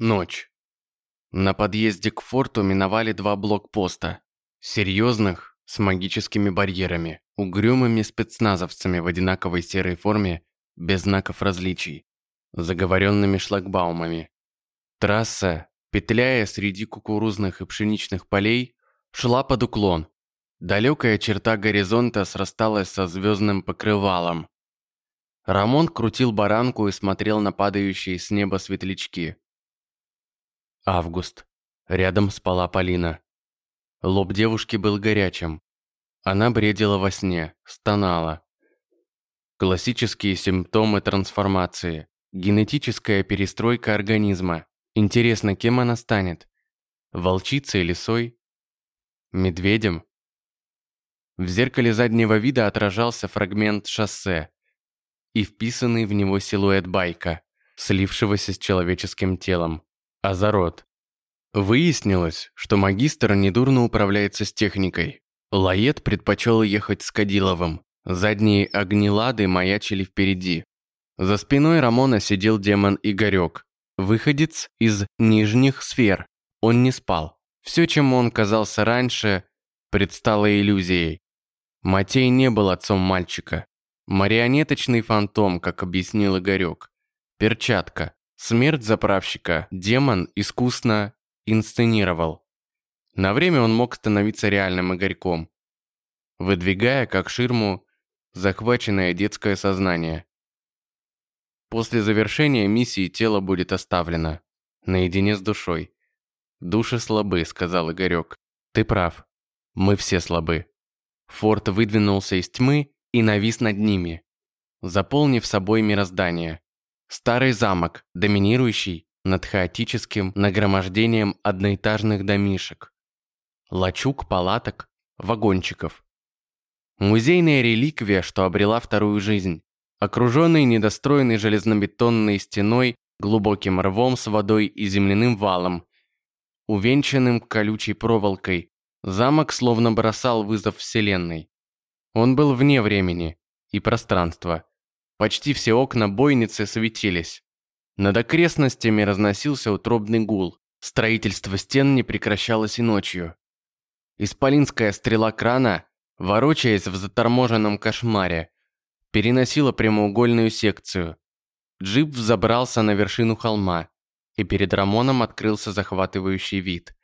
Ночь. На подъезде к форту миновали два блокпоста. Серьезных, с магическими барьерами, угрюмыми спецназовцами в одинаковой серой форме, без знаков различий, заговоренными шлагбаумами. Трасса, петляя среди кукурузных и пшеничных полей, шла под уклон. Далекая черта горизонта срасталась со звездным покрывалом. Рамон крутил баранку и смотрел на падающие с неба светлячки. Август. Рядом спала Полина. Лоб девушки был горячим. Она бредила во сне, стонала. Классические симптомы трансформации. Генетическая перестройка организма. Интересно, кем она станет? Волчицей или сой? Медведем? В зеркале заднего вида отражался фрагмент шоссе и вписанный в него силуэт байка, слившегося с человеческим телом. Азарот. Выяснилось, что магистр недурно управляется с техникой. Лает предпочел ехать с Кадиловым. Задние огнелады маячили впереди. За спиной Рамона сидел демон Игорек, выходец из нижних сфер. Он не спал. Все, чем он казался раньше, предстало иллюзией. Матей не был отцом мальчика. Марионеточный фантом, как объяснил Игорек. Перчатка. Смерть заправщика демон искусно инсценировал. На время он мог становиться реальным Игорьком, выдвигая как ширму захваченное детское сознание. После завершения миссии тело будет оставлено, наедине с душой. «Души слабы», — сказал Игорек. «Ты прав. Мы все слабы». Форт выдвинулся из тьмы и навис над ними, заполнив собой мироздание. Старый замок, доминирующий над хаотическим нагромождением одноэтажных домишек. Лачуг, палаток, вагончиков. Музейная реликвия, что обрела вторую жизнь. Окруженный недостроенной железнобетонной стеной, глубоким рвом с водой и земляным валом, увенчанным колючей проволокой, замок словно бросал вызов Вселенной. Он был вне времени и пространства. Почти все окна бойницы светились. Над окрестностями разносился утробный гул. Строительство стен не прекращалось и ночью. Исполинская стрела крана, ворочаясь в заторможенном кошмаре, переносила прямоугольную секцию. Джип взобрался на вершину холма, и перед Рамоном открылся захватывающий вид.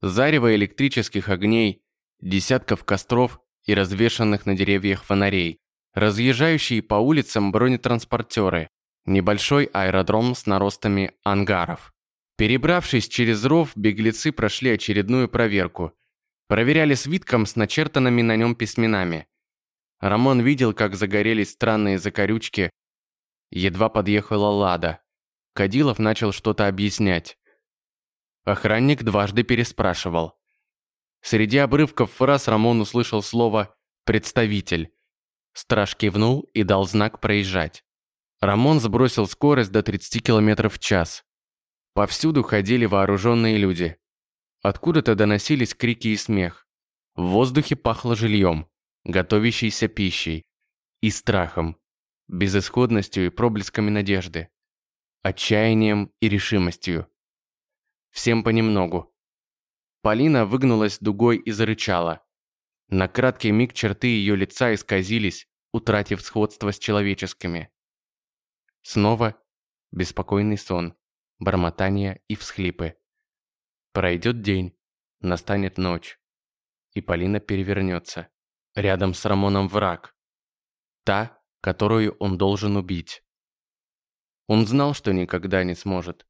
Зарево электрических огней, десятков костров и развешанных на деревьях фонарей разъезжающие по улицам бронетранспортеры, небольшой аэродром с наростами ангаров. Перебравшись через ров, беглецы прошли очередную проверку. Проверяли свитком с начертанными на нем письменами. Рамон видел, как загорелись странные закорючки. Едва подъехала Лада. Кадилов начал что-то объяснять. Охранник дважды переспрашивал. Среди обрывков фраз Рамон услышал слово «представитель». Страж кивнул и дал знак проезжать. Рамон сбросил скорость до 30 км в час. Повсюду ходили вооруженные люди. Откуда-то доносились крики и смех. В воздухе пахло жильем, готовящейся пищей и страхом, безысходностью и проблесками надежды, отчаянием и решимостью. Всем понемногу. Полина выгнулась дугой и зарычала. На краткий миг черты ее лица исказились, утратив сходство с человеческими. Снова беспокойный сон, бормотание и всхлипы. Пройдет день, настанет ночь, и Полина перевернется. Рядом с Рамоном враг. Та, которую он должен убить. Он знал, что никогда не сможет.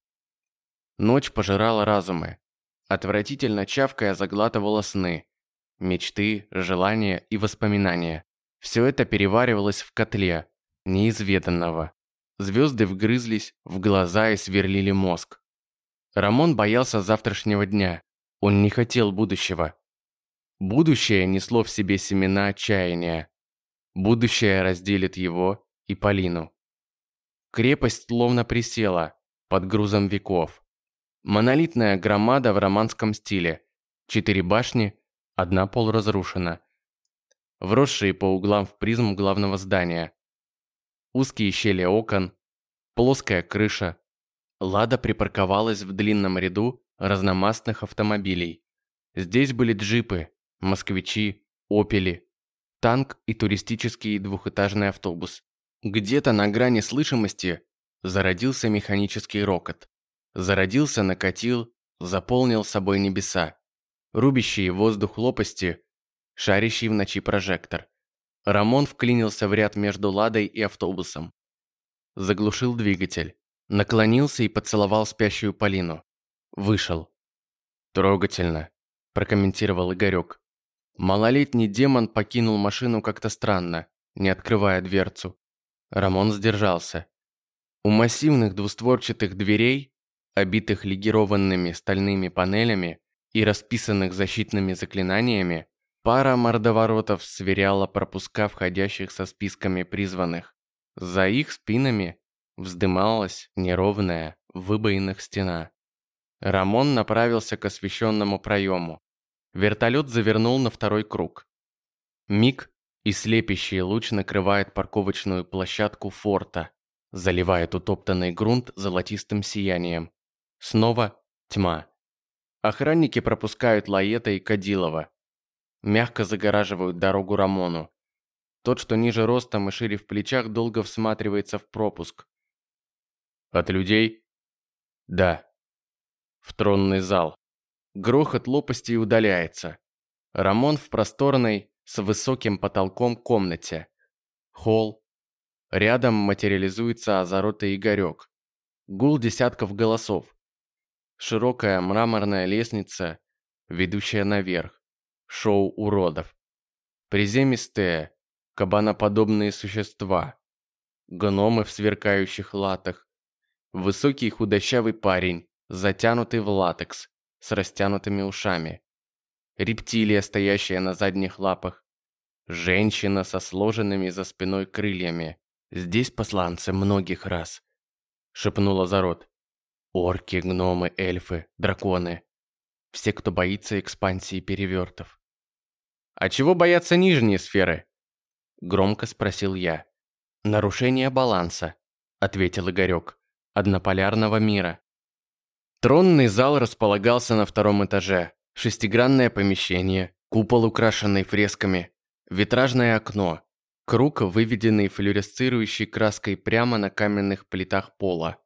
Ночь пожирала разумы. Отвратительно чавкая заглатывала сны, мечты, желания и воспоминания. Все это переваривалось в котле, неизведанного. Звезды вгрызлись в глаза и сверлили мозг. Рамон боялся завтрашнего дня. Он не хотел будущего. Будущее несло в себе семена отчаяния. Будущее разделит его и Полину. Крепость словно присела под грузом веков. Монолитная громада в романском стиле. Четыре башни, одна полуразрушена. Вросшие по углам в призму главного здания. Узкие щели окон, плоская крыша, Лада припарковалась в длинном ряду разномастных автомобилей. Здесь были джипы, москвичи, опели, танк и туристический двухэтажный автобус. Где-то на грани слышимости зародился механический рокот. Зародился, накатил, заполнил собой небеса. Рубящие воздух лопасти, шарящий в ночи прожектор. Рамон вклинился в ряд между Ладой и автобусом. Заглушил двигатель. Наклонился и поцеловал спящую Полину. Вышел. «Трогательно», – прокомментировал Игорек. Малолетний демон покинул машину как-то странно, не открывая дверцу. Рамон сдержался. У массивных двустворчатых дверей, обитых легированными стальными панелями и расписанных защитными заклинаниями, пара мордоворотов сверяла пропуска входящих со списками призванных. За их спинами вздымалась неровная, выбоинах стена. Рамон направился к освещенному проему. Вертолет завернул на второй круг. Миг, и слепящий луч накрывает парковочную площадку форта, заливает утоптанный грунт золотистым сиянием. Снова тьма. Охранники пропускают Лаета и Кадилова. Мягко загораживают дорогу Рамону. Тот, что ниже ростом и шире в плечах, долго всматривается в пропуск. От людей? Да. В тронный зал. Грохот лопастей удаляется. Рамон в просторной, с высоким потолком комнате. Холл. Рядом материализуется Азарот и Игорек. Гул десятков голосов. Широкая мраморная лестница, ведущая наверх. Шоу уродов. Приземистые, кабаноподобные существа. Гномы в сверкающих латах. Высокий худощавый парень, затянутый в латекс с растянутыми ушами. Рептилия, стоящая на задних лапах. Женщина со сложенными за спиной крыльями. Здесь посланцы многих рас. Шепнула Зарод. Орки, гномы, эльфы, драконы. Все, кто боится экспансии перевертов. «А чего боятся нижние сферы?» Громко спросил я. «Нарушение баланса», — ответил Игорек. «Однополярного мира». Тронный зал располагался на втором этаже. Шестигранное помещение, купол, украшенный фресками, витражное окно, круг, выведенный флюоресцирующей краской прямо на каменных плитах пола.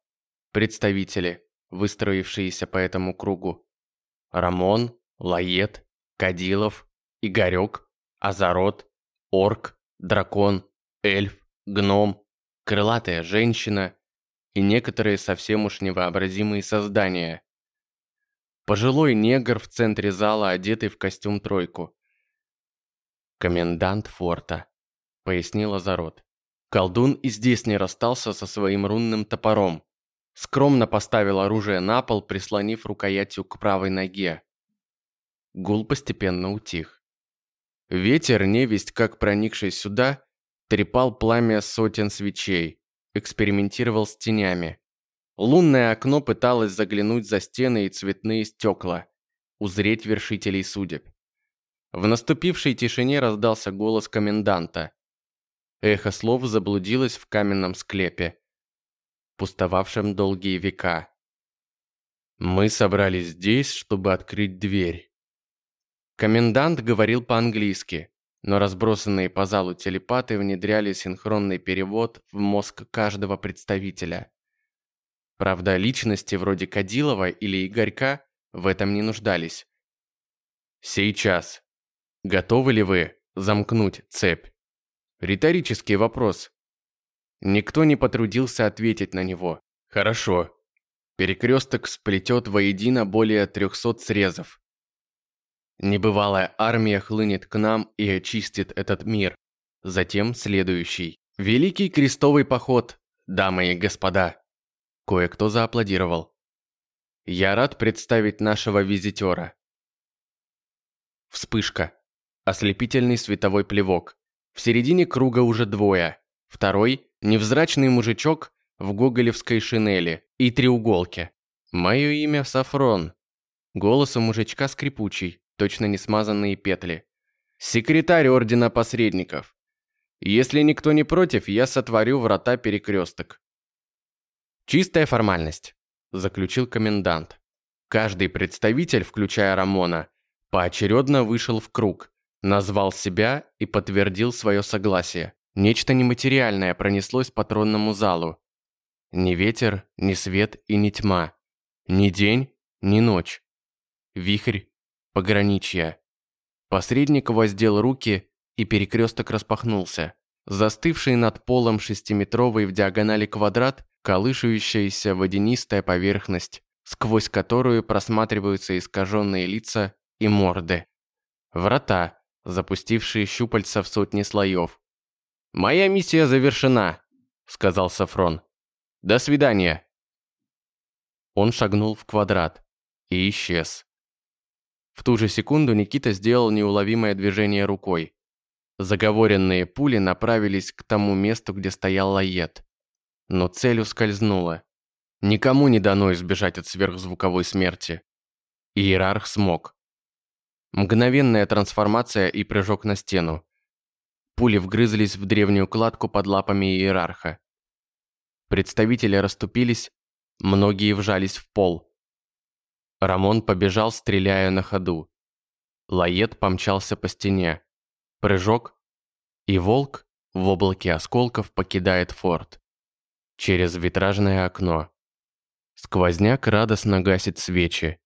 Представители, выстроившиеся по этому кругу. Рамон, Лает, Кадилов, Игорек, Азарот, Орк, Дракон, Эльф, Гном, Крылатая женщина – и некоторые совсем уж невообразимые создания. Пожилой негр в центре зала, одетый в костюм тройку. «Комендант форта», — пояснила Зарод. Колдун и здесь не расстался со своим рунным топором. Скромно поставил оружие на пол, прислонив рукоятью к правой ноге. Гул постепенно утих. Ветер, невесть как проникший сюда, трепал пламя сотен свечей экспериментировал с тенями. Лунное окно пыталось заглянуть за стены и цветные стекла, узреть вершителей судеб. В наступившей тишине раздался голос коменданта. Эхо слов заблудилось в каменном склепе, пустовавшем долгие века. «Мы собрались здесь, чтобы открыть дверь». Комендант говорил по-английски, но разбросанные по залу телепаты внедряли синхронный перевод в мозг каждого представителя. Правда, личности вроде Кадилова или Игорька в этом не нуждались. Сейчас. Готовы ли вы замкнуть цепь? Риторический вопрос. Никто не потрудился ответить на него. Хорошо. Перекресток сплетет воедино более 300 срезов. Небывалая армия хлынет к нам и очистит этот мир. Затем следующий. Великий крестовый поход, дамы и господа. Кое-кто зааплодировал. Я рад представить нашего визитера. Вспышка. Ослепительный световой плевок. В середине круга уже двое. Второй – невзрачный мужичок в гоголевской шинели и треуголке. Мое имя Сафрон. Голос у мужичка скрипучий, точно не смазанные петли. Секретарь Ордена Посредников. Если никто не против, я сотворю врата перекресток. Чистая формальность. заключил комендант. Каждый представитель, включая Рамона, поочередно вышел в круг, назвал себя и подтвердил свое согласие. Нечто нематериальное пронеслось по тронному залу. Ни ветер, ни свет и ни тьма. Ни день, ни ночь. Вихрь, пограничья. Посредник воздел руки, и перекресток распахнулся. Застывший над полом шестиметровый в диагонали квадрат, колышущаяся водянистая поверхность, сквозь которую просматриваются искаженные лица и морды. Врата, запустившие щупальца в сотни слоев. «Моя миссия завершена», — сказал Сафрон. «До свидания». Он шагнул в квадрат и исчез. В ту же секунду Никита сделал неуловимое движение рукой. Заговоренные пули направились к тому месту, где стоял Лает. Но цель ускользнула. Никому не дано избежать от сверхзвуковой смерти. Иерарх смог. Мгновенная трансформация и прыжок на стену. Пули вгрызлись в древнюю кладку под лапами иерарха. Представители расступились, многие вжались в пол. Рамон побежал, стреляя на ходу. Лает помчался по стене. Прыжок, и волк в облаке осколков покидает форт. Через витражное окно. Сквозняк радостно гасит свечи.